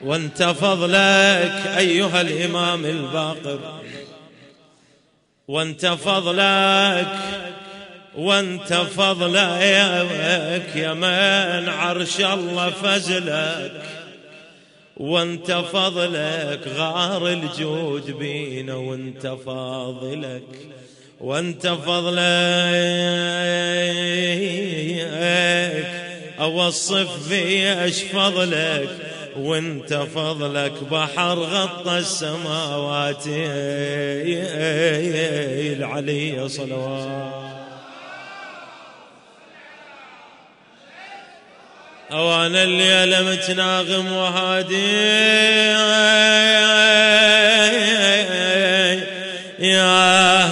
وانت فضلك أيها الإمام الباقر. وانت فضلك وانت فضلك يا من عرش الله فزلك. وانت فضلك غار الجود بينا وانت فاضلك. وانت فضلك أوصف إيش فضلك وأنت فضلك بحر غطى السماوات. العلي صلوات. أوانا الليلة متناغم وهادي. يا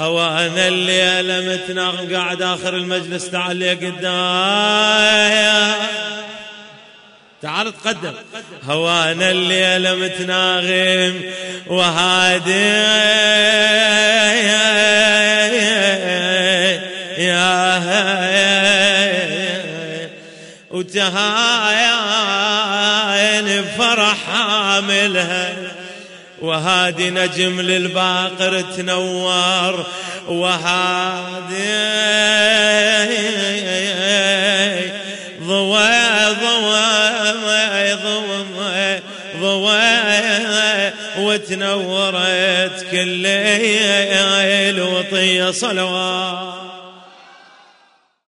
هوانا الليلة متناغم قاعد آخر المجلس تعال لي تعال تقدم. هوانا الليلة متناغم وهادي. يا وتهاين فرح حاملها وهادي نجم للباقر تنور وهادي ضوى ضوى ضوى ضوى وتنورت كل الوطية صلوات.